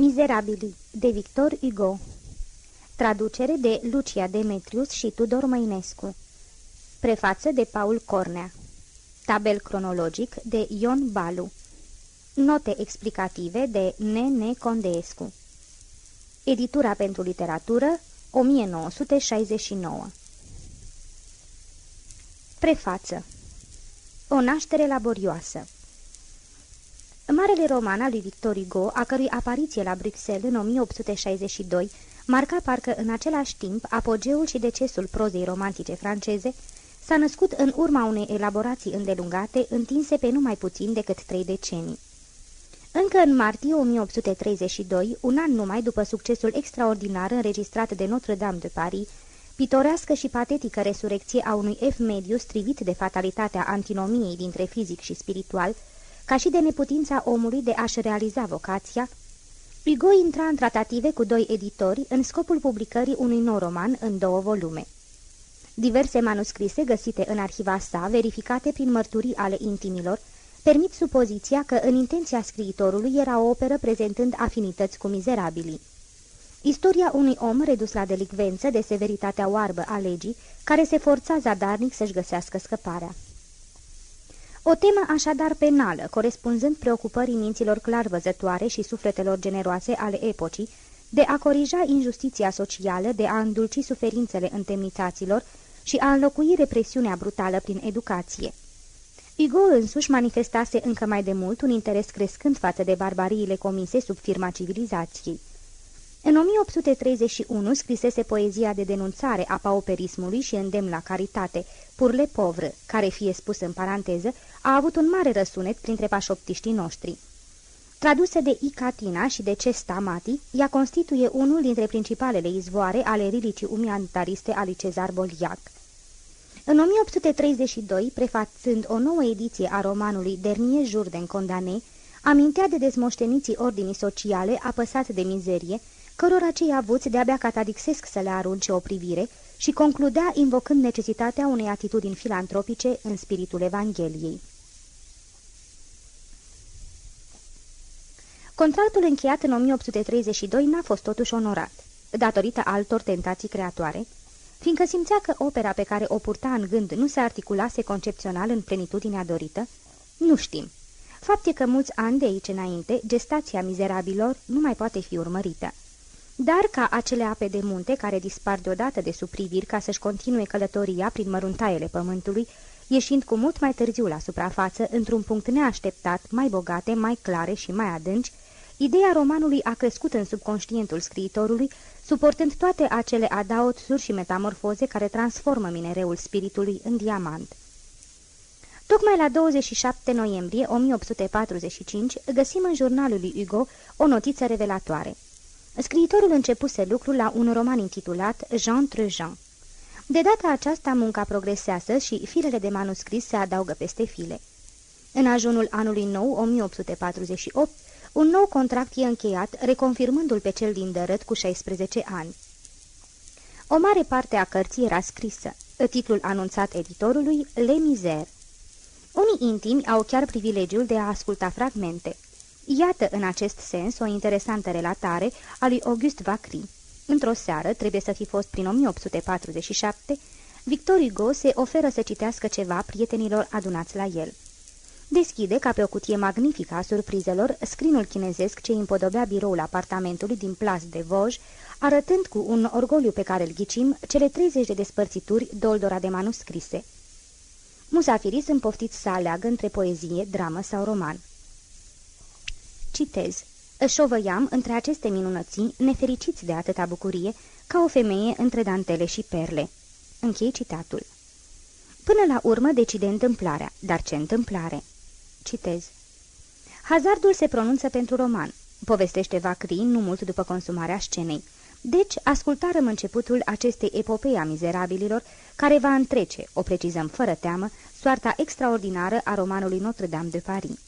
Mizerabili, de Victor Hugo. Traducere de Lucia Demetrius și Tudor Măinescu. Prefață de Paul Cornea. Tabel cronologic de Ion Balu. Note explicative de N.N. Condeescu. Editura pentru literatură 1969 Prefață. O naștere laborioasă Marele roman al lui Victor Hugo, a cărui apariție la Bruxelles în 1862 marca parcă în același timp apogeul și decesul prozei romantice franceze, s-a născut în urma unei elaborații îndelungate, întinse pe numai puțin decât trei decenii. Încă în martie 1832, un an numai după succesul extraordinar înregistrat de Notre-Dame de Paris, pitorească și patetică resurecție a unui F mediu strivit de fatalitatea antinomiei dintre fizic și spiritual, ca și de neputința omului de a-și realiza vocația, Hugo intra în tratative cu doi editori în scopul publicării unui nou roman în două volume. Diverse manuscrise găsite în arhiva sa, verificate prin mărturii ale intimilor, permit supoziția că în intenția scriitorului era o operă prezentând afinități cu mizerabilii. Istoria unui om redus la delicvență de severitatea oarbă a legii, care se forța zadarnic să-și găsească scăparea. O temă așadar penală, corespunzând preocupării minților clar văzătoare și sufletelor generoase ale epocii, de a corija injustiția socială, de a îndulci suferințele întemnițaților și a înlocui represiunea brutală prin educație. Hugo însuși manifestase încă mai de mult un interes crescând față de barbariile comise sub firma civilizației. În 1831 scrisese poezia de denunțare a pauperismului și îndemn la caritate, Purle Povre, care, fie spus în paranteză, a avut un mare răsunet printre pașoptiștii noștri. Tradusă de Icatina și de Cesta Mati, ea constituie unul dintre principalele izvoare ale rilicii umanitariste a lui Cezar Boliac. În 1832, prefațând o nouă ediție a romanului Dernier Jourden Condamné, amintea de dezmoșteniții ordinii sociale apăsat de mizerie, cărora cei avuți de-abia catadixesc să le arunce o privire și concludea invocând necesitatea unei atitudini filantropice în spiritul Evangheliei. Contractul încheiat în 1832 n-a fost totuși onorat, datorită altor tentații creatoare, fiindcă simțea că opera pe care o purta în gând nu se articulase concepțional în plenitudinea dorită, nu știm. Fapt e că mulți ani de aici înainte, gestația mizerabilor nu mai poate fi urmărită. Dar ca acele ape de munte care dispar deodată de sub priviri ca să-și continue călătoria prin măruntaiele pământului, ieșind cu mult mai târziu la suprafață, într-un punct neașteptat, mai bogate, mai clare și mai adânci, ideea romanului a crescut în subconștientul scriitorului, suportând toate acele adaotsuri și metamorfoze care transformă minereul spiritului în diamant. Tocmai la 27 noiembrie 1845 găsim în jurnalul lui Hugo o notiță revelatoare. Scriitorul începuse lucrul la un roman intitulat Jean Trejean. De data aceasta munca progresează și firele de manuscris se adaugă peste file. În ajunul anului nou, 1848, un nou contract e încheiat, reconfirmându-l pe cel din dărât cu 16 ani. O mare parte a cărții era scrisă. Titlul anunțat editorului, Le Misère. Unii intimi au chiar privilegiul de a asculta fragmente. Iată în acest sens o interesantă relatare a lui Auguste Vacry. Într-o seară, trebuie să fi fost prin 1847, Victor Hugo se oferă să citească ceva prietenilor adunați la el. Deschide, ca pe o cutie magnifică a surprizelor, scrinul chinezesc ce împodobea biroul apartamentului din Place de Vosges, arătând cu un orgoliu pe care îl ghicim cele 30 de despărțituri doldora de manuscrise. Musafirii sunt poftiți să aleagă între poezie, dramă sau roman. Citez. Șovăiam între aceste minunății, nefericiți de atâta bucurie, ca o femeie între dantele și perle. Închei citatul. Până la urmă decide întâmplarea, dar ce întâmplare? Citez. Hazardul se pronunță pentru roman. Povestește Vacrin nu mult după consumarea scenei. Deci, ascultarăm începutul acestei epopei a mizerabililor, care va întrece, o precizăm fără teamă, soarta extraordinară a romanului Notre-Dame de Paris.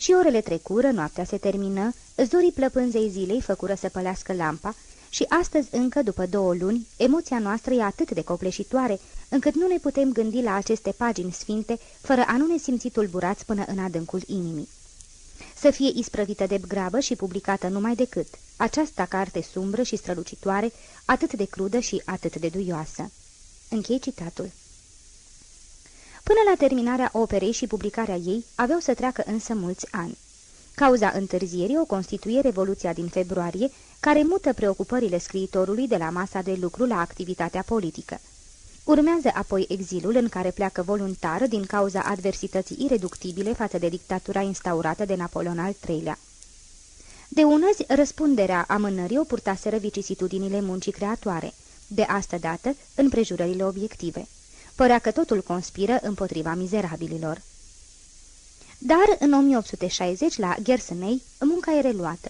Și orele trecură, noaptea se termină, zorii plăpânzei zilei făcură să pălească lampa și astăzi încă, după două luni, emoția noastră e atât de copleșitoare, încât nu ne putem gândi la aceste pagini sfinte, fără a nu ne simți tulburați până în adâncul inimii. să fie isprăvită de grabă și publicată numai decât aceasta carte sumbră și strălucitoare, atât de crudă și atât de duioasă. Închei citatul. Până la terminarea operei și publicarea ei, aveau să treacă însă mulți ani. Cauza întârzierii o constituie Revoluția din februarie, care mută preocupările scriitorului de la masa de lucru la activitatea politică. Urmează apoi exilul în care pleacă voluntar din cauza adversității ireductibile față de dictatura instaurată de Napoleon al III-lea. De unăzi, răspunderea amânării o purtaseră vicisitudinile muncii creatoare, de asta dată în prejurările obiective. Părea că totul conspiră împotriva mizerabililor. Dar în 1860, la Gersenei, munca e reluată.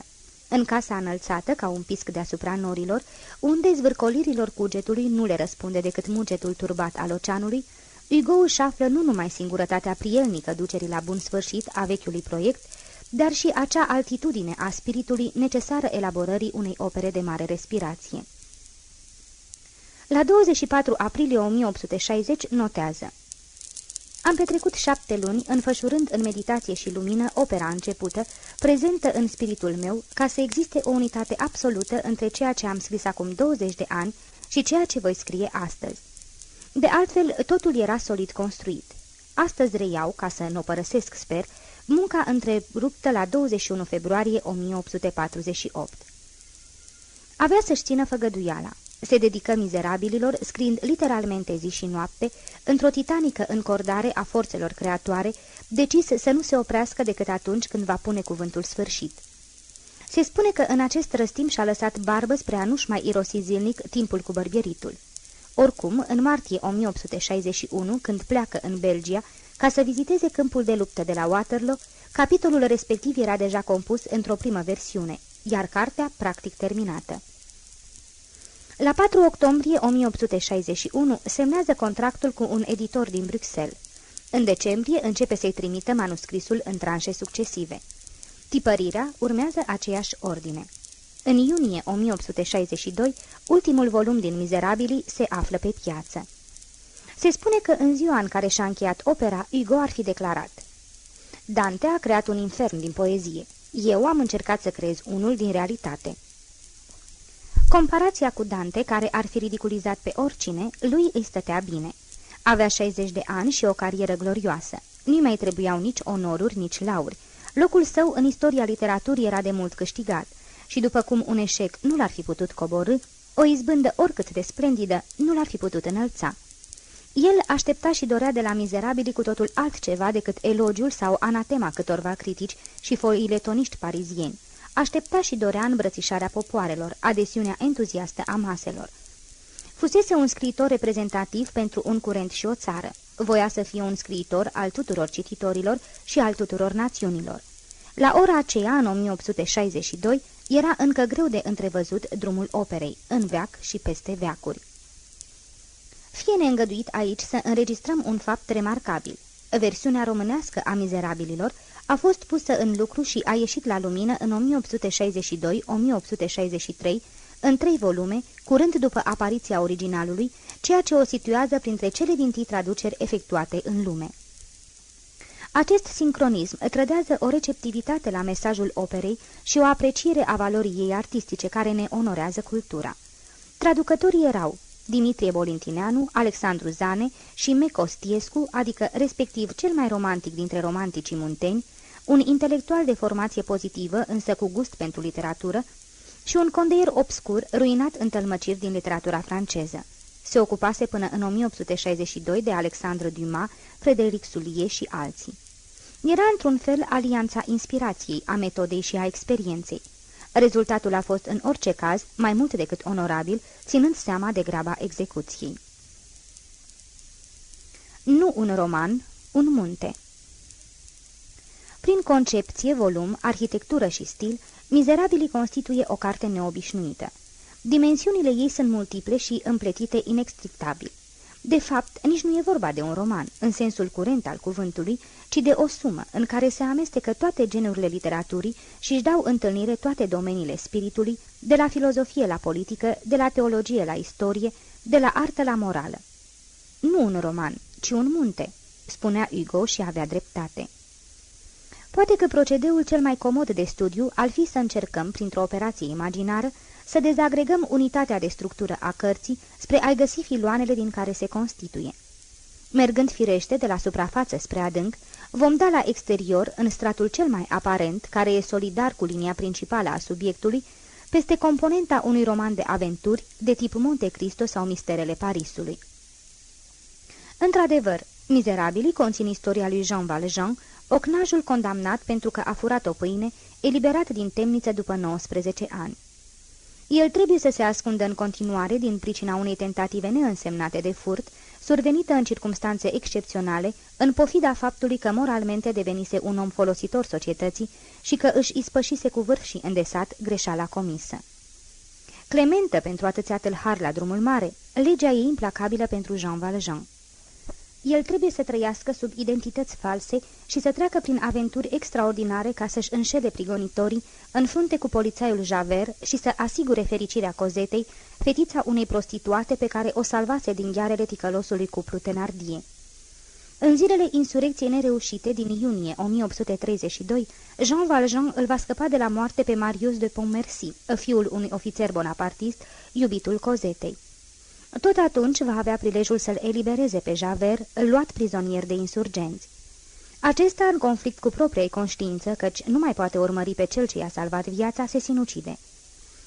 În casa înălțată, ca un pisc deasupra norilor, unde zvârcolirilor cugetului nu le răspunde decât mugetul turbat al oceanului, Hugo își află nu numai singurătatea prielnică ducerii la bun sfârșit a vechiului proiect, dar și acea altitudine a spiritului necesară elaborării unei opere de mare respirație. La 24 aprilie 1860 notează am petrecut șapte luni înfășurând în meditație și lumină opera începută, prezentă în spiritul meu, ca să existe o unitate absolută între ceea ce am scris acum 20 de ani și ceea ce voi scrie astăzi. De altfel, totul era solid construit. Astăzi reiau, ca să nu o părăsesc, sper, munca întreruptă la 21 februarie 1848. Avea să-și țină făgăduiala. Se dedică mizerabililor, scriind literalmente zi și noapte, într-o titanică încordare a forțelor creatoare, decis să nu se oprească decât atunci când va pune cuvântul sfârșit. Se spune că în acest răstim și-a lăsat barbă spre a nu-și mai irosi zilnic timpul cu bărbieritul. Oricum, în martie 1861, când pleacă în Belgia, ca să viziteze câmpul de luptă de la Waterloo, capitolul respectiv era deja compus într-o primă versiune, iar cartea practic terminată. La 4 octombrie 1861 semnează contractul cu un editor din Bruxelles. În decembrie începe să-i trimită manuscrisul în tranșe succesive. Tipărirea urmează aceeași ordine. În iunie 1862, ultimul volum din Mizerabili se află pe piață. Se spune că în ziua în care și-a încheiat opera, Hugo ar fi declarat Dante a creat un infern din poezie. Eu am încercat să creez unul din realitate. Comparația cu Dante, care ar fi ridiculizat pe oricine, lui îi stătea bine. Avea 60 de ani și o carieră glorioasă. Nu mai trebuiau nici onoruri, nici lauri. Locul său în istoria literaturii era de mult câștigat și după cum un eșec nu l-ar fi putut coborâ, o izbândă oricât de splendidă nu l-ar fi putut înălța. El aștepta și dorea de la mizerabili cu totul altceva decât elogiul sau anatema câtorva critici și foiletoniști parizieni. Aștepta și dorea îmbrățișarea popoarelor, adesiunea entuziastă a maselor. Fusese un scriitor reprezentativ pentru un curent și o țară. Voia să fie un scriitor al tuturor cititorilor și al tuturor națiunilor. La ora aceea, în 1862, era încă greu de întrevăzut drumul operei, în veac și peste veacuri. Fie neîngăduit aici să înregistrăm un fapt remarcabil. Versiunea românească a mizerabililor a fost pusă în lucru și a ieșit la lumină în 1862-1863, în trei volume, curând după apariția originalului, ceea ce o situează printre cele din traduceri efectuate în lume. Acest sincronism trădează o receptivitate la mesajul operei și o apreciere a valorii ei artistice care ne onorează cultura. Traducătorii erau Dimitrie Bolintineanu, Alexandru Zane și Mecostiescu, adică respectiv cel mai romantic dintre romanticii munteni, un intelectual de formație pozitivă, însă cu gust pentru literatură, și un condeier obscur, ruinat în tălmăciri din literatura franceză. Se ocupase până în 1862 de Alexandre Dumas, Frederic Sulie și alții. Era într-un fel alianța inspirației, a metodei și a experienței. Rezultatul a fost în orice caz mai mult decât onorabil, ținând seama de graba execuției. Nu un roman, un munte. Prin concepție, volum, arhitectură și stil, Mizerabilii constituie o carte neobișnuită. Dimensiunile ei sunt multiple și împletite inextrictabil. De fapt, nici nu e vorba de un roman, în sensul curent al cuvântului, ci de o sumă în care se amestecă toate genurile literaturii și își dau întâlnire toate domeniile spiritului, de la filozofie la politică, de la teologie la istorie, de la artă la morală. Nu un roman, ci un munte, spunea Hugo și avea dreptate. Poate că procedeul cel mai comod de studiu ar fi să încercăm, printr-o operație imaginară, să dezagregăm unitatea de structură a cărții spre a găsi filoanele din care se constituie. Mergând firește de la suprafață spre adânc, vom da la exterior, în stratul cel mai aparent, care e solidar cu linia principală a subiectului, peste componenta unui roman de aventuri de tip Monte Cristo sau Misterele Parisului. Într-adevăr, Mizerabilii conțin istoria lui Jean Valjean, ocnajul condamnat pentru că a furat o pâine, eliberat din temniță după 19 ani. El trebuie să se ascundă în continuare din pricina unei tentative neînsemnate de furt, survenită în circumstanțe excepționale, în pofida faptului că moralmente devenise un om folositor societății și că își ispășise cu vârf și îndesat greșeala comisă. Clementă pentru atâția tâlhari la drumul mare, legea e implacabilă pentru Jean Valjean. El trebuie să trăiască sub identități false și să treacă prin aventuri extraordinare ca să-și înșele prigonitorii în frunte cu polițaiul Javert și să asigure fericirea Cozetei, fetița unei prostituate pe care o salvase din ghearele ticălosului cuplu Tenardie. În zilele insurecției nereușite din iunie 1832, Jean Valjean îl va scăpa de la moarte pe Marius de Pontmercy, fiul unui ofițer bonapartist, iubitul Cozetei. Tot atunci va avea prilejul să-l elibereze pe Javert, luat prizonier de insurgenți. Acesta, în conflict cu propria conștiință, căci nu mai poate urmări pe cel ce i-a salvat viața, se sinucide.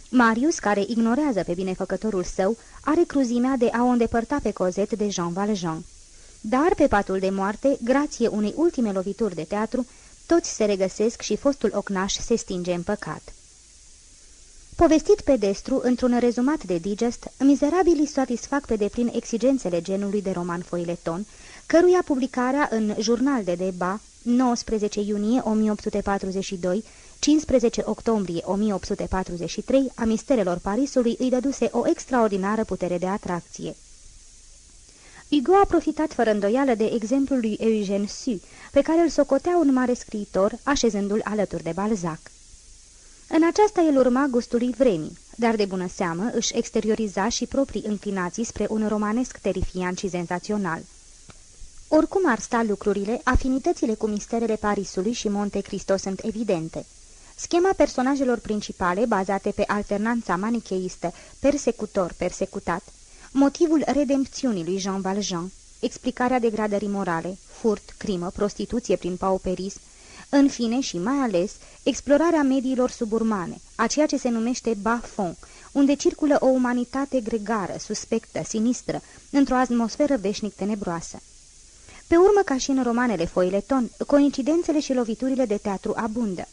Marius, care ignorează pe binefăcătorul său, are cruzimea de a o îndepărta pe Cozet de Jean Valjean. Dar, pe patul de moarte, grație unei ultime lovituri de teatru, toți se regăsesc și fostul ocnaș se stinge în păcat. Povestit pedestru, într-un rezumat de digest, mizerabilii satisfac pe deplin exigențele genului de roman foileton, căruia publicarea în Jurnal de Deba, 19 iunie 1842, 15 octombrie 1843, a misterelor Parisului îi dăduse o extraordinară putere de atracție. Hugo a profitat fără îndoială de exemplul lui Eugène Sue, pe care îl socotea un mare scriitor, așezându-l alături de Balzac. În aceasta el urma gustului vremii, dar de bună seamă își exterioriza și proprii înclinații spre un romanesc terifiant și senzațional. Oricum ar sta lucrurile, afinitățile cu misterele Parisului și Monte Cristo sunt evidente. Schema personajelor principale, bazate pe alternanța manicheistă persecutor-persecutat, motivul redempțiunii lui Jean Valjean, explicarea degradării morale, furt, crimă, prostituție prin pauperism, în fine și mai ales explorarea mediilor suburmane, a ceea ce se numește bas-fond, unde circulă o umanitate gregară, suspectă, sinistră, într-o atmosferă veșnic tenebroasă. Pe urmă, ca și în romanele Foileton, coincidențele și loviturile de teatru abundă.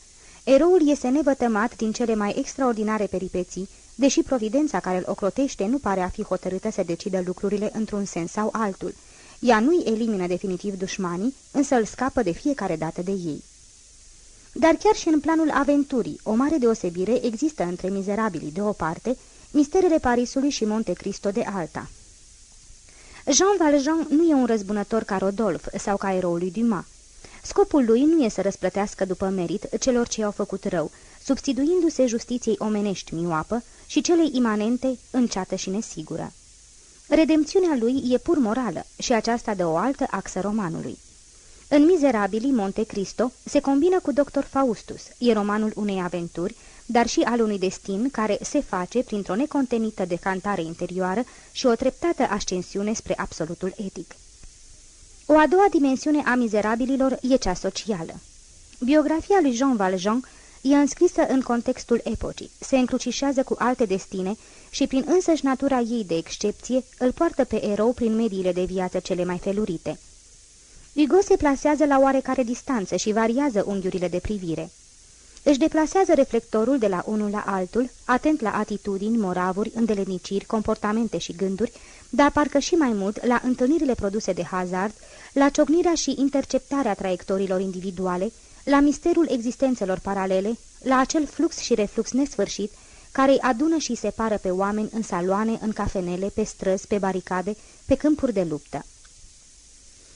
Eroul iese nevătămat din cele mai extraordinare peripeții, deși providența care îl ocrotește nu pare a fi hotărâtă să decidă lucrurile într-un sens sau altul. Ea nu-i elimină definitiv dușmanii, însă îl scapă de fiecare dată de ei. Dar chiar și în planul aventurii, o mare deosebire există între mizerabilii de o parte, misterele Parisului și Monte Cristo de alta. Jean Valjean nu e un răzbunător ca Rodolph sau ca eroul lui Dumas. Scopul lui nu e să răsplătească după merit celor ce i-au făcut rău, substituindu-se justiției omenești mioapă și celei imanente, înceată și nesigură. Redemțiunea lui e pur morală și aceasta de o altă axă romanului. În Mizerabilii Monte Cristo se combină cu Dr. Faustus, e romanul unei aventuri, dar și al unui destin care se face printr-o necontenită decantare interioară și o treptată ascensiune spre absolutul etic. O a doua dimensiune a mizerabililor e cea socială. Biografia lui Jean Valjean e înscrisă în contextul epocii, se încrucișează cu alte destine și prin însăși natura ei de excepție îl poartă pe erou prin mediile de viață cele mai felurite. Hugo se plasează la oarecare distanță și variază unghiurile de privire. Își deplasează reflectorul de la unul la altul, atent la atitudini, moravuri, îndeleniciri, comportamente și gânduri, dar parcă și mai mult la întâlnirile produse de hazard, la ciocnirea și interceptarea traiectoriilor individuale, la misterul existențelor paralele, la acel flux și reflux nesfârșit, care îi adună și separă pe oameni în saloane, în cafenele, pe străzi, pe baricade, pe câmpuri de luptă.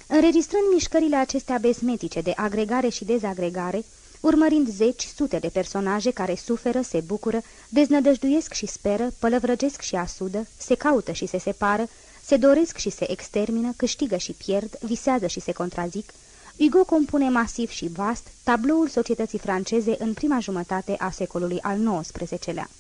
Înregistrând mișcările acestea besmetice de agregare și dezagregare, urmărind zeci, sute de personaje care suferă, se bucură, deznădăjduiesc și speră, pălăvrăgesc și asudă, se caută și se separă, se doresc și se extermină, câștigă și pierd, visează și se contrazic, Hugo compune masiv și vast tabloul societății franceze în prima jumătate a secolului al XIX-lea.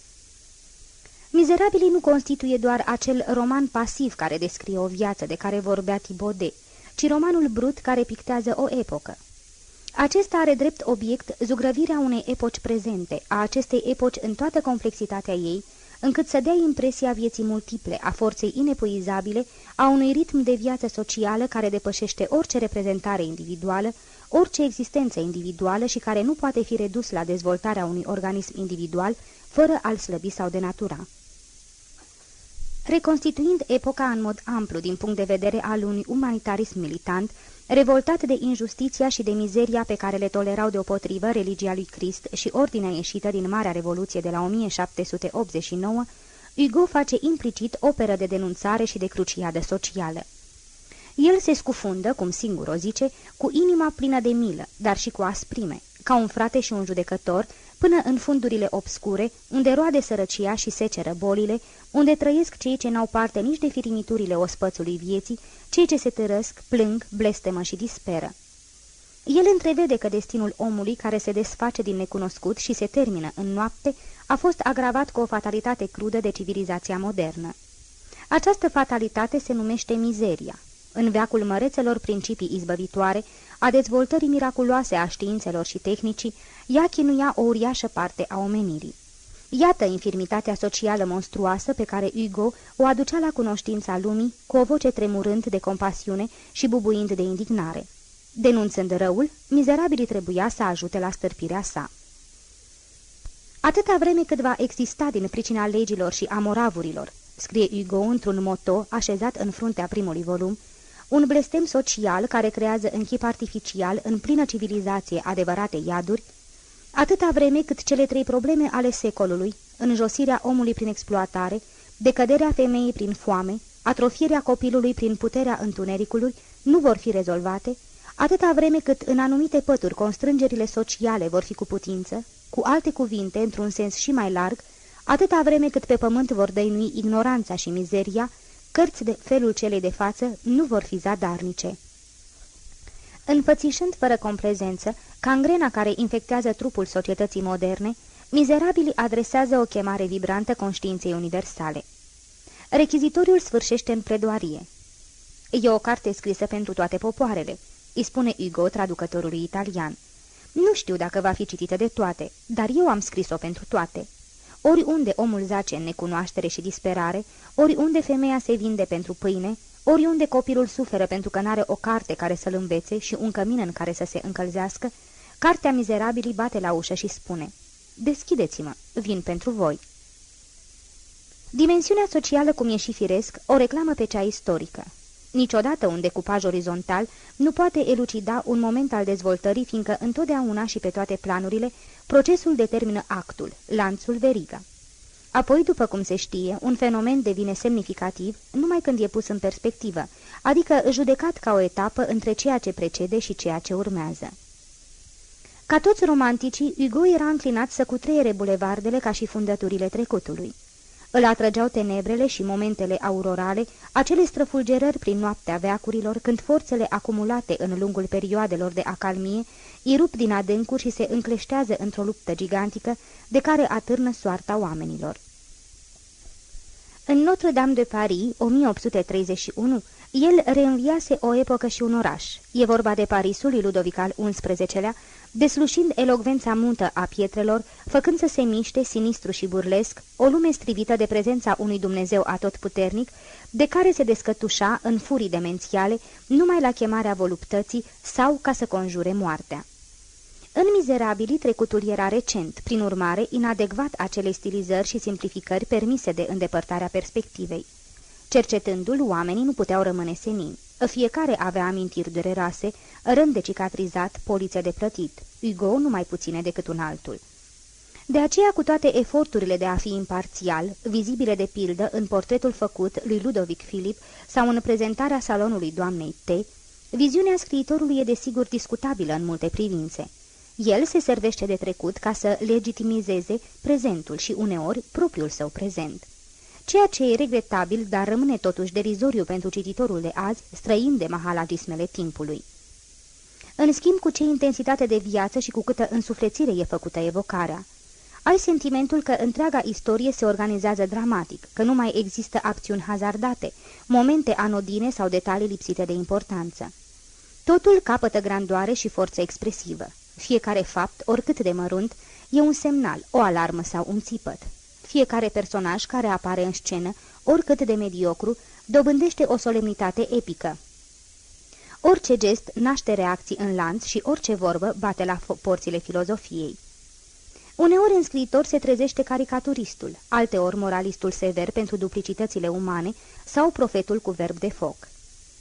Mizerabilii nu constituie doar acel roman pasiv care descrie o viață de care vorbea Thibaudet, ci romanul brut care pictează o epocă. Acesta are drept obiect zugrăvirea unei epoci prezente, a acestei epoci în toată complexitatea ei, încât să dea impresia vieții multiple, a forței inepuizabile, a unui ritm de viață socială care depășește orice reprezentare individuală, orice existență individuală și care nu poate fi redus la dezvoltarea unui organism individual fără a-l slăbi sau denatura reconstituind epoca în mod amplu din punct de vedere al unui umanitarism militant, revoltat de injustiția și de mizeria pe care le tolerau deopotrivă religia lui Crist și ordinea ieșită din Marea Revoluție de la 1789, Hugo face implicit operă de denunțare și de cruciadă socială. El se scufundă, cum singur o zice, cu inima plină de milă, dar și cu asprime, ca un frate și un judecător, până în fundurile obscure, unde roade sărăcia și seceră bolile, unde trăiesc cei ce n-au parte nici de firimiturile ospățului vieții, cei ce se tărăsc, plâng, blestemă și disperă. El întrevede că destinul omului care se desface din necunoscut și se termină în noapte a fost agravat cu o fatalitate crudă de civilizația modernă. Această fatalitate se numește mizeria. În veacul mărețelor principii izbăvitoare, a dezvoltării miraculoase a științelor și tehnicii, ea chinuia o uriașă parte a omenirii. Iată infirmitatea socială monstruoasă pe care Hugo o aducea la cunoștința lumii cu o voce tremurând de compasiune și bubuind de indignare. Denunțând răul, mizerabilii trebuia să ajute la stârpirea sa. Atâta vreme cât va exista din pricina legilor și a moravurilor, scrie Hugo într-un moto așezat în fruntea primului volum, un blestem social care creează în chip artificial, în plină civilizație, adevărate iaduri, atâta vreme cât cele trei probleme ale secolului, înjosirea omului prin exploatare, decăderea femeii prin foame, atrofierea copilului prin puterea întunericului, nu vor fi rezolvate, atâta vreme cât în anumite pături constrângerile sociale vor fi cu putință, cu alte cuvinte, într-un sens și mai larg, atâta vreme cât pe pământ vor dăinui ignoranța și mizeria, cărți de felul celei de față nu vor fi zadarnice. Înfățișând fără complezență cangrena care infectează trupul societății moderne, mizerabilii adresează o chemare vibrantă conștiinței universale. Rechizitoriul sfârșește în pledoarie. E o carte scrisă pentru toate popoarele, îi spune Hugo, traducătorului italian. Nu știu dacă va fi citită de toate, dar eu am scris-o pentru toate. Oriunde omul zace în necunoaștere și disperare, oriunde femeia se vinde pentru pâine, oriunde copilul suferă pentru că n-are o carte care să-l învețe și un cămin în care să se încălzească, cartea mizerabilii bate la ușă și spune Deschideți-mă, vin pentru voi. Dimensiunea socială, cum e și firesc, o reclamă pe cea istorică. Niciodată un decupaj orizontal nu poate elucida un moment al dezvoltării, fiindcă întotdeauna și pe toate planurile, procesul determină actul, lanțul veriga. Apoi, după cum se știe, un fenomen devine semnificativ numai când e pus în perspectivă, adică judecat ca o etapă între ceea ce precede și ceea ce urmează. Ca toți romanticii, Hugo era înclinat să cutreiere bulevardele ca și fundăturile trecutului. Îl atrăgeau tenebrele și momentele aurorale, acele străfulgerări prin noaptea veacurilor, când forțele acumulate în lungul perioadelor de acalmie irup din adâncuri și se încleștează într-o luptă gigantică de care atârnă soarta oamenilor. În Notre-Dame de Paris, 1831, el reînviase o epocă și un oraș. E vorba de Parisul lui Ludovic al XI-lea, deslușind elogvența muntă a pietrelor, făcând să se miște, sinistru și burlesc, o lume strivită de prezența unui Dumnezeu atotputernic, de care se descătușa în furii demențiale, numai la chemarea voluptății sau ca să conjure moartea. În mizerabilii trecutul era recent, prin urmare inadecvat acele stilizări și simplificări permise de îndepărtarea perspectivei. Cercetându-l, oamenii nu puteau rămâne senini. Fiecare avea amintiri dureroase, rând de cicatrizat, polițe de plătit. Hugo nu mai puține decât un altul. De aceea, cu toate eforturile de a fi imparțial, vizibile de pildă în portretul făcut lui Ludovic Filip sau în prezentarea salonului doamnei T, viziunea scriitorului e desigur discutabilă în multe privințe. El se servește de trecut ca să legitimizeze prezentul și uneori propriul său prezent. Ceea ce e regretabil, dar rămâne totuși derizoriu pentru cititorul de azi, străin de mahalagismele timpului. în schimb cu ce intensitate de viață și cu câtă însuflețire e făcută evocarea. Ai sentimentul că întreaga istorie se organizează dramatic, că nu mai există acțiuni hazardate, momente anodine sau detalii lipsite de importanță. Totul capătă grandoare și forță expresivă. Fiecare fapt, oricât de mărunt, e un semnal, o alarmă sau un țipăt. Fiecare personaj care apare în scenă, oricât de mediocru, dobândește o solemnitate epică. Orice gest naște reacții în lanț și orice vorbă bate la porțile filozofiei. Uneori în scriitor se trezește caricaturistul, alteori moralistul sever pentru duplicitățile umane sau profetul cu verb de foc.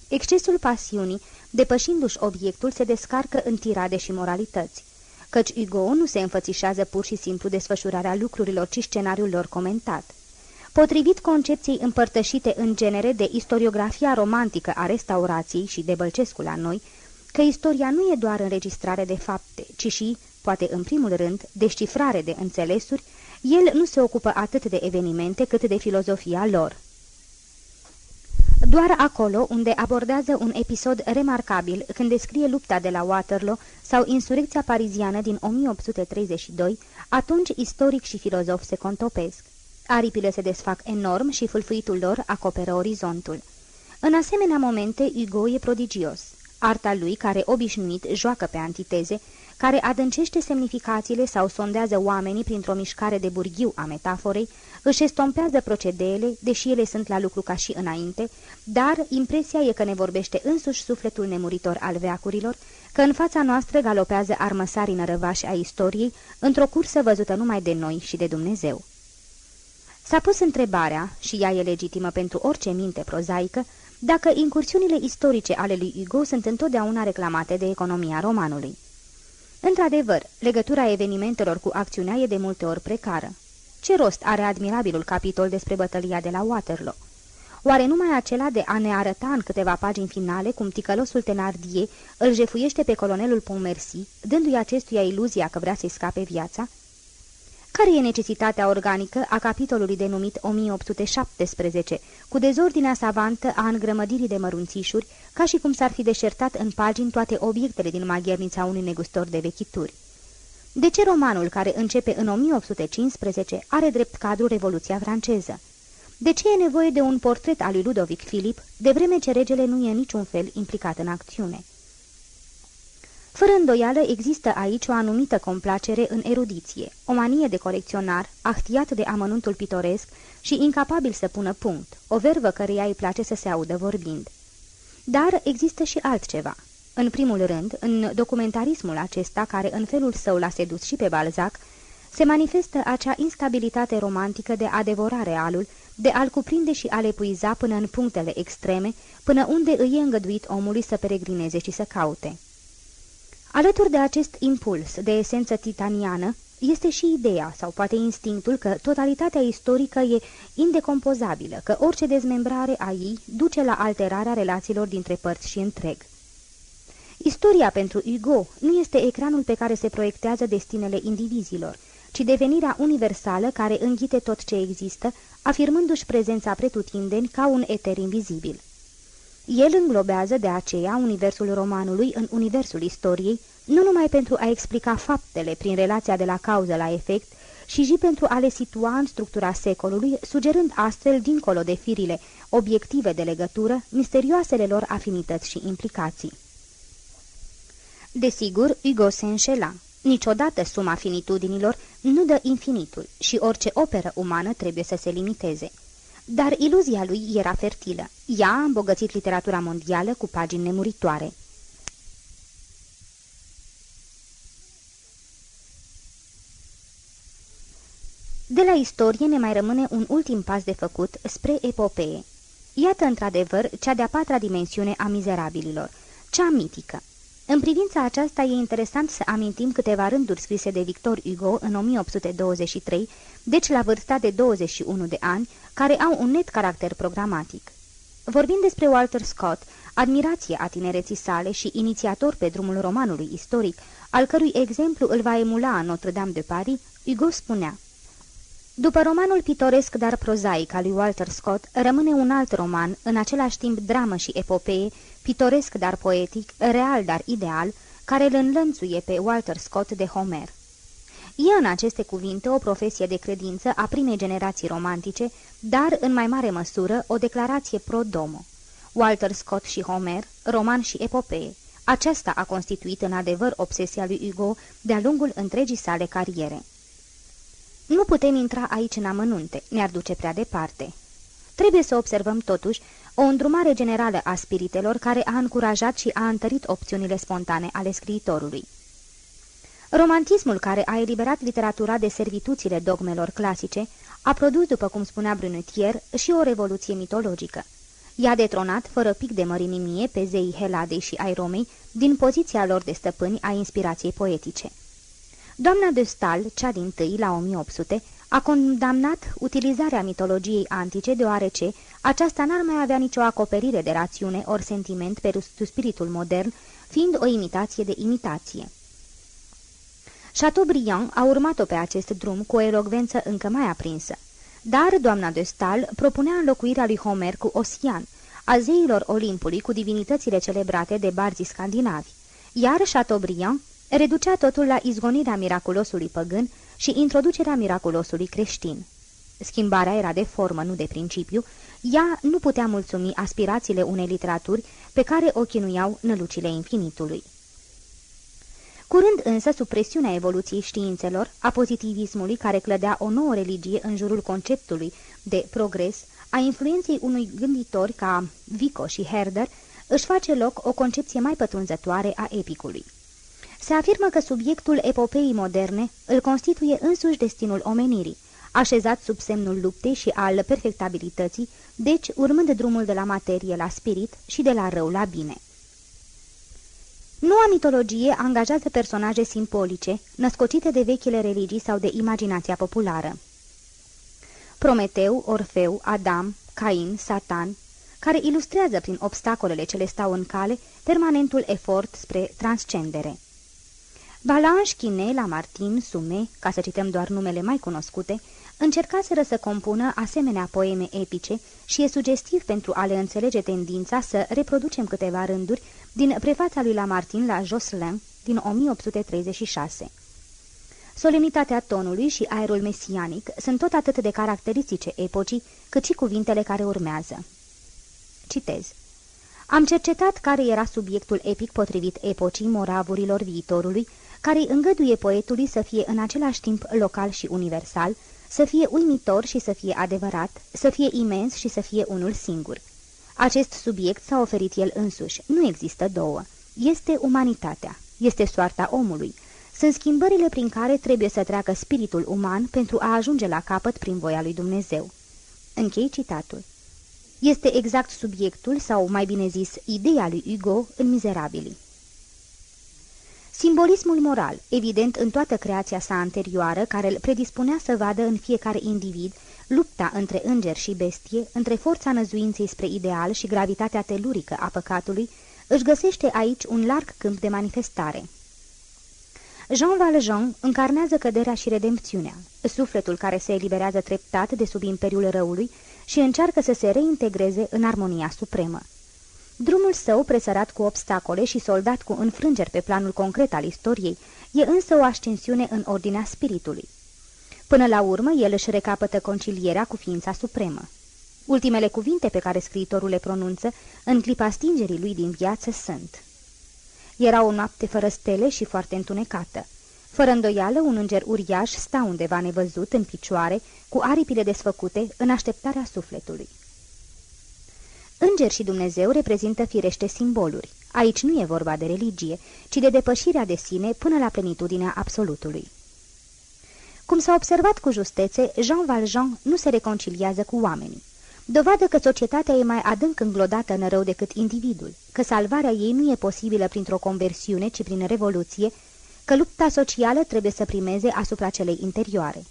Excesul pasiunii, depășindu-și obiectul, se descarcă în tirade și moralități, căci Hugo nu se înfățișează pur și simplu desfășurarea lucrurilor, ci scenariul lor comentat. Potrivit concepției împărtășite în genere de istoriografia romantică a restaurației și de Bălcescu la noi, că istoria nu e doar înregistrare de fapte, ci și, poate în primul rând, descifrare de înțelesuri, el nu se ocupă atât de evenimente cât de filozofia lor. Doar acolo unde abordează un episod remarcabil când descrie lupta de la Waterloo sau insurecția pariziană din 1832, atunci istoric și filozof se contopesc. Aripile se desfac enorm și fâlfâitul lor acoperă orizontul. În asemenea momente, Hugo e prodigios. Arta lui, care obișnuit joacă pe antiteze, care adâncește semnificațiile sau sondează oamenii printr-o mișcare de burghiu a metaforei, își estompează procedeele, deși ele sunt la lucru ca și înainte, dar impresia e că ne vorbește însuși sufletul nemuritor al veacurilor, că în fața noastră galopează armăsarii nărăvași a istoriei, într-o cursă văzută numai de noi și de Dumnezeu. S-a pus întrebarea, și ea e legitimă pentru orice minte prozaică, dacă incursiunile istorice ale lui Hugo sunt întotdeauna reclamate de economia romanului. Într-adevăr, legătura evenimentelor cu acțiunea e de multe ori precară. Ce rost are admirabilul capitol despre bătălia de la Waterloo? Oare numai acela de a ne arăta în câteva pagini finale cum ticălosul Tenardie îl jefuiește pe colonelul Pontmercy, dându-i acestuia iluzia că vrea să-i scape viața? Care e necesitatea organică a capitolului denumit 1817, cu dezordinea savantă a îngrămădirii de mărunțișuri, ca și cum s-ar fi deșertat în pagini toate obiectele din maghernița unui negustor de vechituri? De ce romanul care începe în 1815 are drept cadru Revoluția franceză? De ce e nevoie de un portret al lui Ludovic Filip, de vreme ce regele nu e niciun fel implicat în acțiune? Fără îndoială există aici o anumită complacere în erudiție, o manie de colecționar, ahtiat de amănuntul pitoresc și incapabil să pună punct, o vervă căreia îi place să se audă vorbind. Dar există și altceva. În primul rând, în documentarismul acesta, care în felul său l-a sedus și pe Balzac, se manifestă acea instabilitate romantică de a devora realul, de a-l cuprinde și a-l epuiza până în punctele extreme, până unde îi e îngăduit omului să peregrineze și să caute. Alături de acest impuls de esență titaniană, este și ideea, sau poate instinctul, că totalitatea istorică e indecompozabilă, că orice dezmembrare a ei duce la alterarea relațiilor dintre părți și întreg. Istoria pentru Hugo nu este ecranul pe care se proiectează destinele indivizilor, ci devenirea universală care înghite tot ce există, afirmându-și prezența pretutindeni ca un eter invizibil. El înglobează de aceea universul romanului în universul istoriei, nu numai pentru a explica faptele prin relația de la cauză la efect, și și pentru a le situa în structura secolului, sugerând astfel, dincolo de firile obiective de legătură, misterioasele lor afinități și implicații. Desigur, Hugo se înșela. Niciodată suma finitudinilor nu dă infinitul și orice operă umană trebuie să se limiteze. Dar iluzia lui era fertilă. Ea a îmbogățit literatura mondială cu pagini nemuritoare. De la istorie ne mai rămâne un ultim pas de făcut spre epopee. Iată într-adevăr cea de-a patra dimensiune a mizerabililor, cea mitică. În privința aceasta e interesant să amintim câteva rânduri scrise de Victor Hugo în 1823, deci la vârsta de 21 de ani, care au un net caracter programatic. Vorbind despre Walter Scott, admirație a tinereții sale și inițiator pe drumul romanului istoric, al cărui exemplu îl va emula în Notre-Dame de Paris, Hugo spunea după romanul pitoresc, dar prozaic al lui Walter Scott, rămâne un alt roman, în același timp dramă și epopee, pitoresc, dar poetic, real, dar ideal, care îl înlănțuie pe Walter Scott de Homer. E în aceste cuvinte o profesie de credință a primei generații romantice, dar, în mai mare măsură, o declarație pro-domo. Walter Scott și Homer, roman și epopee. Aceasta a constituit în adevăr obsesia lui Hugo de-a lungul întregii sale cariere. Nu putem intra aici în amănunte, ne-ar duce prea departe. Trebuie să observăm totuși o îndrumare generală a spiritelor care a încurajat și a întărit opțiunile spontane ale scriitorului. Romantismul care a eliberat literatura de servituțile dogmelor clasice a produs, după cum spunea Brunetier, și o revoluție mitologică. I-a detronat, fără pic de mărinimie, pe zeii Heladei și ai Romei din poziția lor de stăpâni a inspirației poetice. Doamna de Stal, cea din tâi, la 1800, a condamnat utilizarea mitologiei antice deoarece aceasta n-ar mai avea nicio acoperire de rațiune ori sentiment pe spiritul modern, fiind o imitație de imitație. Chateaubriand a urmat-o pe acest drum cu o elogvență încă mai aprinsă. Dar doamna de Stal propunea înlocuirea lui Homer cu Ossian, a zeilor Olimpului cu divinitățile celebrate de barzii scandinavi, iar Chateaubriand reducea totul la izgonirea miraculosului păgân și introducerea miraculosului creștin. Schimbarea era de formă, nu de principiu, ea nu putea mulțumi aspirațiile unei literaturi pe care o chinuiau nălucile infinitului. Curând însă, sub presiunea evoluției științelor, a pozitivismului care clădea o nouă religie în jurul conceptului de progres, a influenței unui gânditor ca Vico și Herder, își face loc o concepție mai pătrunzătoare a epicului. Se afirmă că subiectul epopeii moderne îl constituie însuși destinul omenirii, așezat sub semnul luptei și al perfectabilității, deci urmând drumul de la materie la spirit și de la rău la bine. Noua mitologie angajează personaje simbolice, născocite de vechile religii sau de imaginația populară. Prometeu, Orfeu, Adam, Cain, Satan, care ilustrează prin obstacolele ce le stau în cale permanentul efort spre transcendere. Balanche, Chine, Lamartine, Sume, ca să cităm doar numele mai cunoscute, încercaseră să compună asemenea poeme epice și e sugestiv pentru a le înțelege tendința să reproducem câteva rânduri din prefața lui Lamartine la Jocelyn din 1836. Solemnitatea tonului și aerul mesianic sunt tot atât de caracteristice epocii, cât și cuvintele care urmează. Citez. Am cercetat care era subiectul epic potrivit epocii moravurilor viitorului, care îngăduie poetului să fie în același timp local și universal, să fie uimitor și să fie adevărat, să fie imens și să fie unul singur. Acest subiect s-a oferit el însuși, nu există două. Este umanitatea, este soarta omului. Sunt schimbările prin care trebuie să treacă spiritul uman pentru a ajunge la capăt prin voia lui Dumnezeu. Închei citatul. Este exact subiectul, sau mai bine zis, ideea lui Hugo în Mizerabili. Simbolismul moral, evident în toată creația sa anterioară, care îl predispunea să vadă în fiecare individ lupta între înger și bestie, între forța năzuinței spre ideal și gravitatea telurică a păcatului, își găsește aici un larg câmp de manifestare. Jean Valjean încarnează căderea și redempțiunea, sufletul care se eliberează treptat de sub imperiul răului și încearcă să se reintegreze în armonia supremă. Drumul său, presărat cu obstacole și soldat cu înfrângeri pe planul concret al istoriei, e însă o ascensiune în ordinea spiritului. Până la urmă, el își recapătă concilierea cu ființa supremă. Ultimele cuvinte pe care scriitorul le pronunță în clipa stingerii lui din viață sunt Era o noapte fără stele și foarte întunecată. Fără îndoială, un înger uriaș sta undeva nevăzut, în picioare, cu aripile desfăcute, în așteptarea sufletului. Înger și Dumnezeu reprezintă firește simboluri. Aici nu e vorba de religie, ci de depășirea de sine până la plenitudinea absolutului. Cum s-a observat cu justețe, Jean Valjean nu se reconciliază cu oamenii. Dovadă că societatea e mai adânc înglodată în rău decât individul, că salvarea ei nu e posibilă printr-o conversiune, ci prin revoluție, că lupta socială trebuie să primeze asupra celei interioare.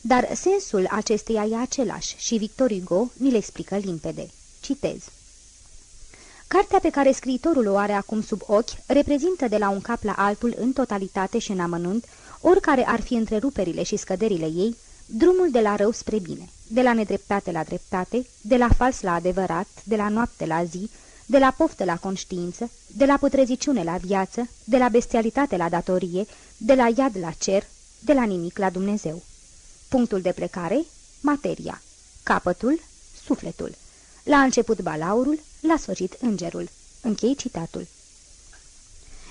Dar sensul acesteia e același și Victor Hugo ni le explică limpede. Citez. Cartea pe care scriitorul o are acum sub ochi reprezintă de la un cap la altul în totalitate și în amănunt, oricare ar fi întreruperile și scăderile ei, drumul de la rău spre bine, de la nedreptate la dreptate, de la fals la adevărat, de la noapte la zi, de la poftă la conștiință, de la putreziciune la viață, de la bestialitate la datorie, de la iad la cer, de la nimic la Dumnezeu. Punctul de plecare, materia. Capătul, sufletul. La început balaurul, la sfârșit îngerul. Închei citatul.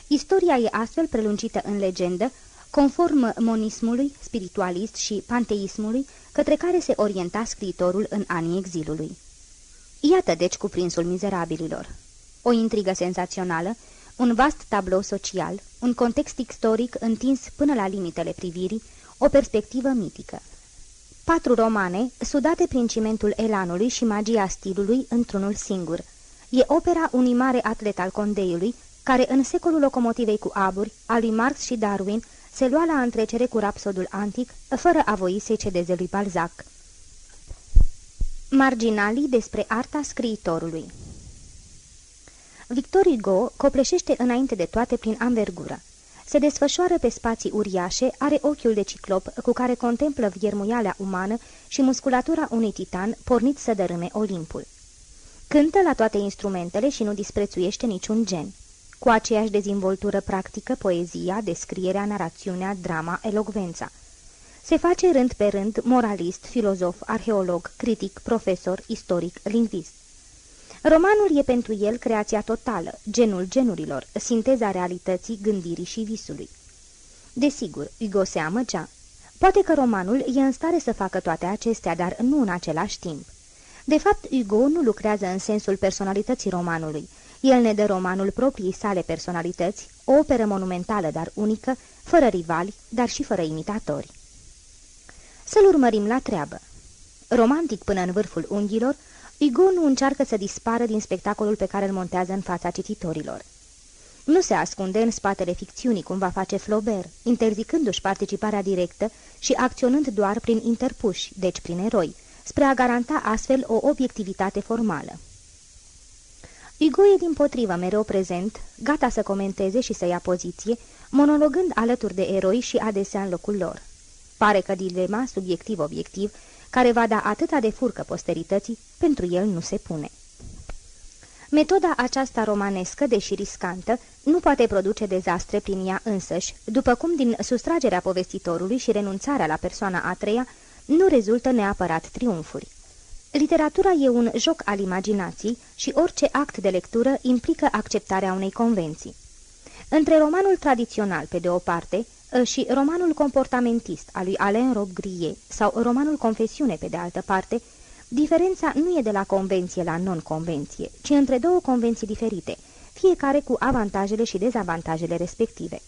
Istoria e astfel prelungită în legendă, conform monismului, spiritualist și panteismului, către care se orienta scriitorul în anii exilului. Iată deci cuprinsul mizerabililor. O intrigă senzațională, un vast tablou social, un context istoric întins până la limitele privirii, o perspectivă mitică. Patru romane, sudate prin cimentul elanului și magia stilului într-unul singur. E opera unui mare atlet al condeiului, care în secolul locomotivei cu aburi, al lui Marx și Darwin, se lua la întrecere cu rapsodul antic, fără a voi să cedeze lui Balzac. Marginalii despre arta scriitorului Victor Hugo copleșește înainte de toate prin anvergură. Se desfășoară pe spații uriașe, are ochiul de ciclop cu care contemplă viermuialea umană și musculatura unui titan pornit să dărâme Olimpul. Cântă la toate instrumentele și nu disprețuiește niciun gen. Cu aceeași dezvoltură practică poezia, descrierea, narațiunea, drama, elogvența. Se face rând pe rând moralist, filozof, arheolog, critic, profesor, istoric, lingvist. Romanul e pentru el creația totală, genul genurilor, sinteza realității, gândirii și visului. Desigur, Hugo se amăgea. Poate că romanul e în stare să facă toate acestea, dar nu în același timp. De fapt, Hugo nu lucrează în sensul personalității romanului. El ne dă romanul proprii sale personalități, o operă monumentală, dar unică, fără rivali, dar și fără imitatori. Să-l urmărim la treabă. Romantic până în vârful unghiilor, Hugo nu încearcă să dispară din spectacolul pe care îl montează în fața cititorilor. Nu se ascunde în spatele ficțiunii, cum va face Flaubert, interzicându-și participarea directă și acționând doar prin interpuși, deci prin eroi, spre a garanta astfel o obiectivitate formală. Hugo e din potrivă mereu prezent, gata să comenteze și să ia poziție, monologând alături de eroi și adesea în locul lor. Pare că dilema subiectiv-obiectiv care va da atâta de furcă posterității, pentru el nu se pune. Metoda aceasta romanescă, deși riscantă, nu poate produce dezastre prin ea însăși, după cum din sustragerea povestitorului și renunțarea la persoana a treia nu rezultă neapărat triumfuri. Literatura e un joc al imaginației și orice act de lectură implică acceptarea unei convenții. Între romanul tradițional, pe de o parte, Ă, și romanul comportamentist al lui Alain Robbe-Grillet sau romanul Confesiune pe de altă parte, diferența nu e de la convenție la non-convenție, ci între două convenții diferite, fiecare cu avantajele și dezavantajele respective.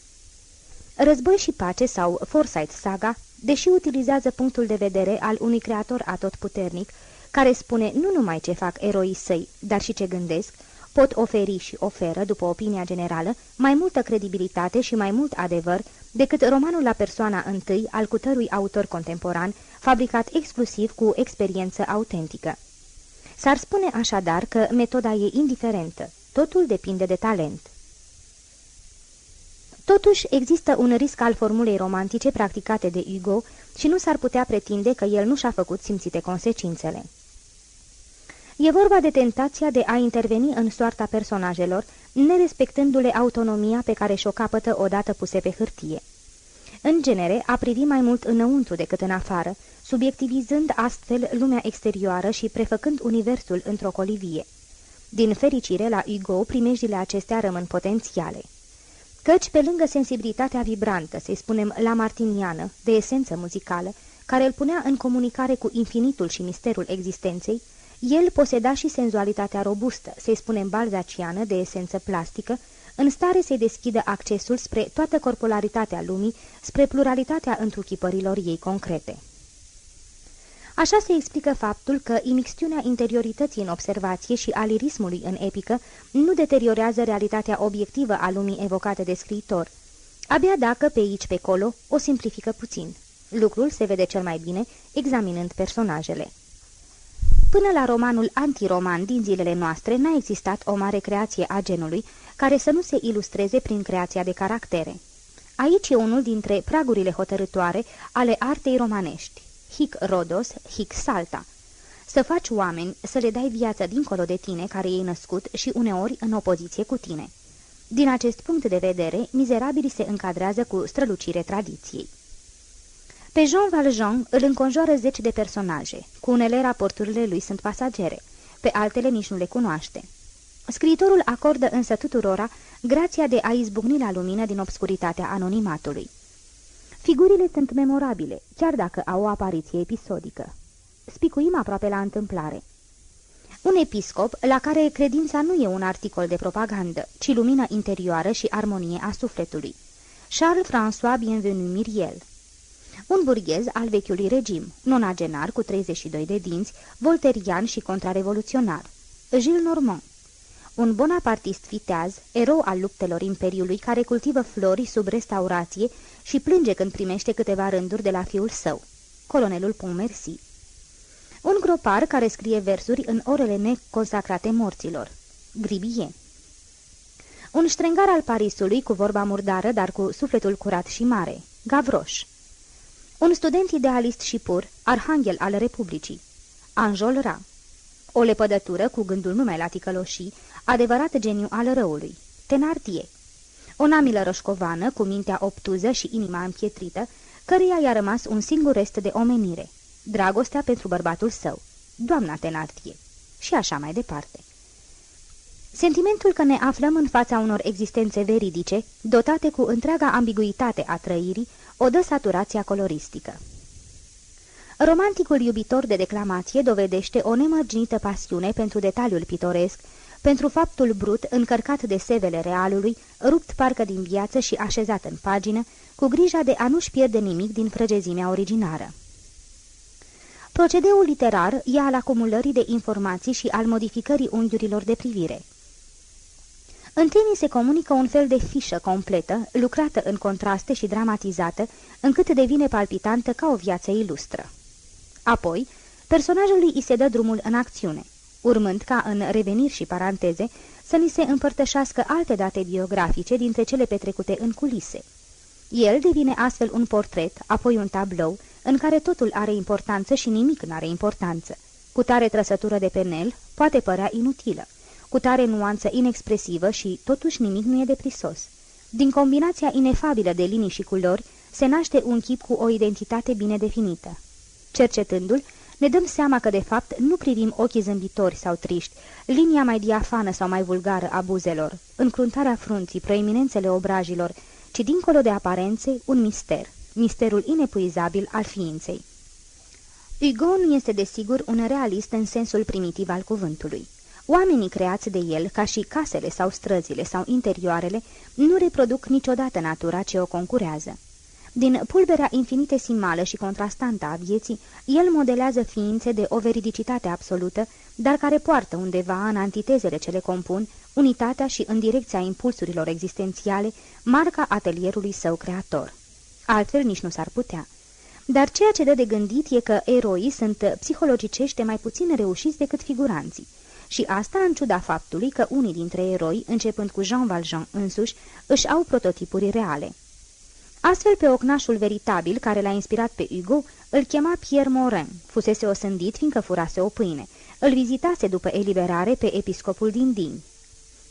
Război și pace sau Forsyth Saga, deși utilizează punctul de vedere al unui creator atotputernic, care spune nu numai ce fac eroii săi, dar și ce gândesc, pot oferi și oferă, după opinia generală, mai multă credibilitate și mai mult adevăr decât romanul la persoana întâi al cutărui autor contemporan, fabricat exclusiv cu experiență autentică. S-ar spune așadar că metoda e indiferentă, totul depinde de talent. Totuși, există un risc al formulei romantice practicate de Hugo și nu s-ar putea pretinde că el nu și-a făcut simțite consecințele. E vorba de tentația de a interveni în soarta personajelor, nerespectându-le autonomia pe care și-o capătă odată puse pe hârtie. În genere, a privi mai mult înăuntru decât în afară, subiectivizând astfel lumea exterioară și prefăcând universul într-o colivie. Din fericire, la Hugo, primejdile acestea rămân potențiale. Căci, pe lângă sensibilitatea vibrantă, să-i spunem la martiniană, de esență muzicală, care îl punea în comunicare cu infinitul și misterul existenței, el poseda și senzualitatea robustă, să-i spunem balzaciană, de esență plastică, în stare să-i deschidă accesul spre toată corpolaritatea lumii, spre pluralitatea întruchipărilor ei concrete. Așa se explică faptul că imixtiunea interiorității în observație și a lirismului în epică nu deteriorează realitatea obiectivă a lumii evocate de scriitor. Abia dacă, pe aici, pe colo, o simplifică puțin. Lucrul se vede cel mai bine examinând personajele. Până la romanul antiroman din zilele noastre n-a existat o mare creație a genului care să nu se ilustreze prin creația de caractere. Aici e unul dintre pragurile hotărătoare ale artei romanești, hic rodos, hic salta. să faci oameni, să le dai viață dincolo de tine care ei născut și uneori în opoziție cu tine. Din acest punct de vedere, mizerabilii se încadrează cu strălucire tradiției. Pe Jean Valjean îl înconjoară zeci de personaje, cu unele raporturile lui sunt pasagere, pe altele nici nu le cunoaște. Scriitorul acordă însă tuturora grația de a izbucni la lumină din obscuritatea anonimatului. Figurile sunt memorabile, chiar dacă au o apariție episodică. Spicuim aproape la întâmplare. Un episcop la care credința nu e un articol de propagandă, ci lumină interioară și armonie a sufletului. Charles-François Bienvenu Miriel Un burghez al vechiului regim, nonagenar cu 32 de dinți, volterian și contrarevoluționar. Gilles Normand un bonapartist viteaz, erou al luptelor Imperiului care cultivă flori sub restaurație și plânge când primește câteva rânduri de la fiul său, colonelul Pontmercy. Un gropar care scrie versuri în orele neconsacrate morților, Gribie. Un ștrengar al Parisului cu vorba murdară, dar cu sufletul curat și mare, Gavroș. Un student idealist și pur, arhanghel al Republicii, Anjol Ra. O lepădătură cu gândul numai la ticăloșii, adevărat geniu al răului, Tenartie. O namilă roșcovană, cu mintea obtuză și inima împietrită, căreia i-a rămas un singur rest de omenire, dragostea pentru bărbatul său, doamna Tenartie, și așa mai departe. Sentimentul că ne aflăm în fața unor existențe veridice, dotate cu întreaga ambiguitate a trăirii, o dă saturația coloristică. Romanticul iubitor de declamație dovedește o nemărginită pasiune pentru detaliul pitoresc, pentru faptul brut încărcat de sevele realului, rupt parcă din viață și așezat în pagină, cu grija de a nu-și pierde nimic din frăgezimea originară. Procedeul literar e al acumulării de informații și al modificării unghiurilor de privire. Întâi se comunică un fel de fișă completă, lucrată în contraste și dramatizată, încât devine palpitantă ca o viață ilustră. Apoi, personajului îi se dă drumul în acțiune – urmând ca în reveniri și paranteze să ni se împărtășească alte date biografice dintre cele petrecute în culise. El devine astfel un portret, apoi un tablou, în care totul are importanță și nimic nu are importanță. Cu tare trăsătură de penel poate părea inutilă, cu tare nuanță inexpresivă și totuși nimic nu e deprisos. Din combinația inefabilă de linii și culori se naște un chip cu o identitate bine definită. Cercetându-l, ne dăm seama că de fapt nu privim ochii zâmbitori sau triști, linia mai diafană sau mai vulgară a buzelor, încruntarea frunții, proeminențele obrajilor, ci dincolo de aparențe, un mister, misterul inepuizabil al ființei. Hugo nu este desigur un realist în sensul primitiv al cuvântului. Oamenii creați de el, ca și casele sau străzile sau interioarele, nu reproduc niciodată natura ce o concurează. Din pulberea infinitesimală și contrastantă a vieții, el modelează ființe de o veridicitate absolută, dar care poartă undeva în antitezele ce le compun, unitatea și în direcția impulsurilor existențiale, marca atelierului său creator. Altfel nici nu s-ar putea. Dar ceea ce dă de gândit e că eroii sunt psihologicește mai puțin reușiți decât figuranții. Și asta în ciuda faptului că unii dintre eroi, începând cu Jean Valjean însuși, își au prototipuri reale. Astfel, pe ocnașul veritabil care l-a inspirat pe Hugo, îl chema Pierre Morin, fusese osândit fiindcă furase o pâine. Îl vizitase după eliberare pe episcopul din Din.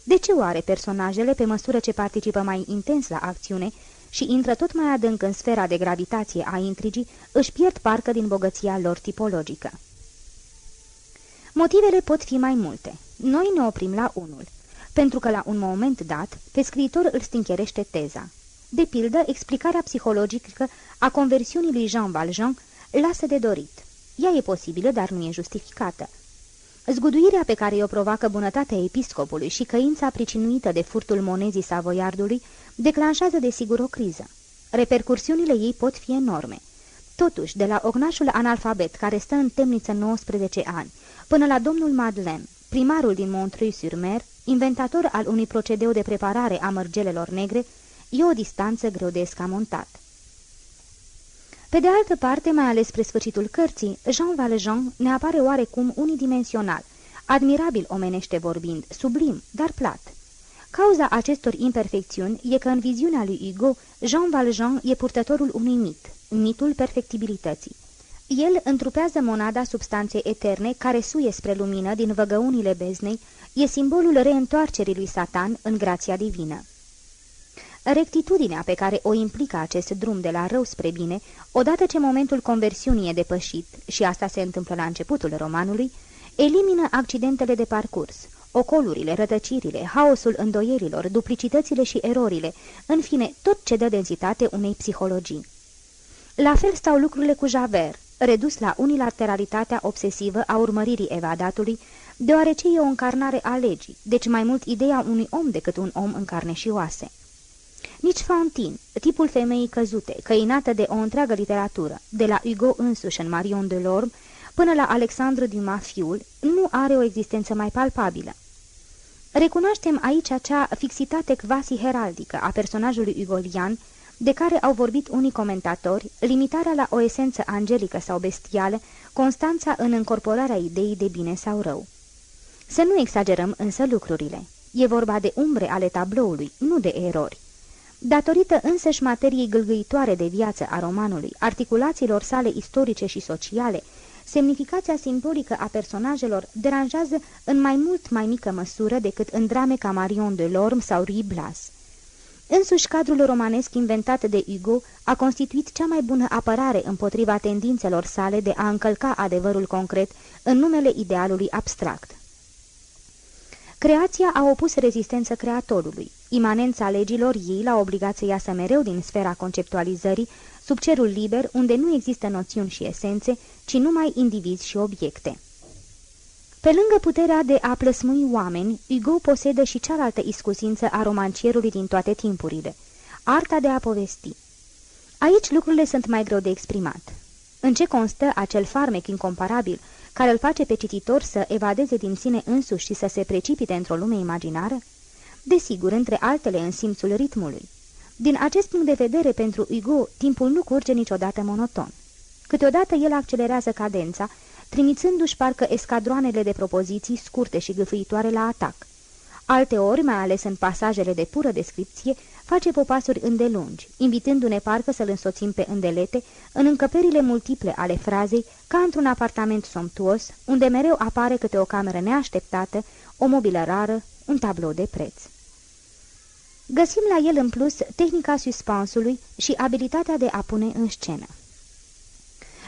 De ce oare personajele, pe măsură ce participă mai intens la acțiune și intră tot mai adânc în sfera de gravitație a intrigii, își pierd parcă din bogăția lor tipologică? Motivele pot fi mai multe. Noi ne oprim la unul, pentru că la un moment dat, pe scriitor îl stincherește teza. De pildă, explicarea psihologică a conversiunii lui Jean Valjean lasă de dorit. Ea e posibilă, dar nu e justificată. Zguduirea pe care o provoacă bunătatea episcopului și căința pricinuită de furtul monezii savoiardului declanșează desigur o criză. Repercursiunile ei pot fi enorme. Totuși, de la ognașul analfabet care stă în temniță 19 ani, până la domnul Madeleine, primarul din Montreuil-sur-Mer, inventator al unui procedeu de preparare a mărgelelor negre, E o distanță greu de escamontat. Pe de altă parte, mai ales spre sfârșitul cărții, Jean Valjean ne apare oarecum unidimensional, admirabil omenește vorbind, sublim, dar plat. Cauza acestor imperfecțiuni e că în viziunea lui Hugo, Jean Valjean e purtătorul unui mit, mitul perfectibilității. El întrupează monada substanței eterne care suie spre lumină din văgăunile beznei, e simbolul reîntoarcerii lui Satan în grația divină. Rectitudinea pe care o implică acest drum de la rău spre bine, odată ce momentul conversiunii e depășit, și asta se întâmplă la începutul romanului, elimină accidentele de parcurs, ocolurile, rătăcirile, haosul îndoierilor, duplicitățile și erorile, în fine, tot ce dă densitate unei psihologii. La fel stau lucrurile cu Javert, redus la unilateralitatea obsesivă a urmăririi evadatului, deoarece e o încarnare a legii, deci mai mult ideea unui om decât un om în carne și oase. Nici Fantin, tipul femeii căzute, căinată de o întreagă literatură, de la Hugo însuși în Marion de Lorme, până la Alexandru Dumas fiul, nu are o existență mai palpabilă. Recunoaștem aici acea fixitate quasi heraldică a personajului ugolian, de care au vorbit unii comentatori, limitarea la o esență angelică sau bestială, constanța în încorporarea ideii de bine sau rău. Să nu exagerăm însă lucrurile. E vorba de umbre ale tabloului, nu de erori. Datorită însăși materiei gâlgâitoare de viață a romanului, articulațiilor sale istorice și sociale, semnificația simbolică a personajelor deranjează în mai mult mai mică măsură decât în drame ca Marion de Lorme sau Ruy Blas. Însuși cadrul romanesc inventat de Hugo a constituit cea mai bună apărare împotriva tendințelor sale de a încălca adevărul concret în numele idealului abstract. Creația a opus rezistență creatorului. Imanența legilor ei l-a obligat să iasă mereu din sfera conceptualizării, sub cerul liber, unde nu există noțiuni și esențe, ci numai indivizi și obiecte. Pe lângă puterea de a plăsmui oameni, Hugo posedă și cealaltă iscusință a romancierului din toate timpurile, arta de a povesti. Aici lucrurile sunt mai greu de exprimat. În ce constă acel farmec incomparabil care îl face pe cititor să evadeze din sine însuși și să se precipite într-o lume imaginară? Desigur, între altele în simțul ritmului. Din acest punct de vedere, pentru Hugo, timpul nu curge niciodată monoton. Câteodată el accelerează cadența, trimițându-și parcă escadroanele de propoziții scurte și gâfâitoare la atac. Alteori, mai ales în pasajele de pură descripție, face popasuri îndelungi, invitându-ne parcă să-l însoțim pe îndelete în încăperile multiple ale frazei, ca într-un apartament somptuos, unde mereu apare câte o cameră neașteptată, o mobilă rară, un tablou de preț. Găsim la el în plus tehnica suspansului și abilitatea de a pune în scenă.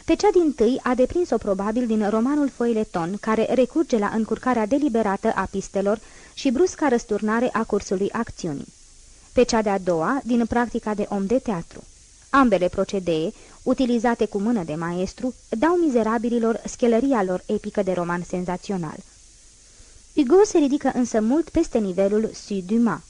Pe cea din tâi a deprins-o probabil din romanul Foileton, care recurge la încurcarea deliberată a pistelor și brusca răsturnare a cursului acțiunii. Pe cea de-a doua, din practica de om de teatru. Ambele procedee, utilizate cu mână de maestru, dau mizerabililor schelăria lor epică de roman senzațional. Hugo se ridică însă mult peste nivelul Sud Dumas.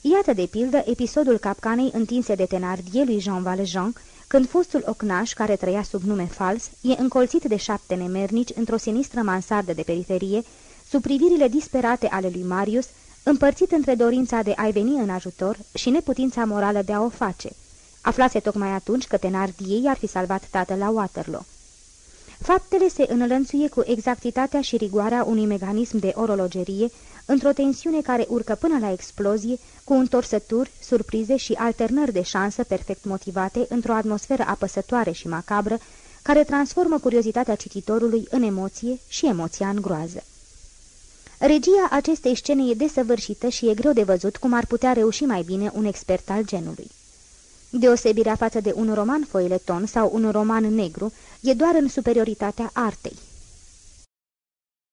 Iată de pildă episodul capcanei întinse de Tenardier lui Jean Valjean, când fostul ocnaș, care trăia sub nume fals, e încolțit de șapte nemernici într-o sinistră mansardă de periferie, sub privirile disperate ale lui Marius, împărțit între dorința de a-i veni în ajutor și neputința morală de a o face. Aflase tocmai atunci că Tenardier ar fi salvat tatăl la Waterloo. Faptele se înlănțuie cu exactitatea și rigoarea unui mecanism de orologerie, într-o tensiune care urcă până la explozie, cu întorsături, surprize și alternări de șansă perfect motivate într-o atmosferă apăsătoare și macabră, care transformă curiozitatea cititorului în emoție și emoția în groază. Regia acestei scene e desăvârșită și e greu de văzut cum ar putea reuși mai bine un expert al genului. Deosebirea față de un roman foileton sau un roman negru e doar în superioritatea artei.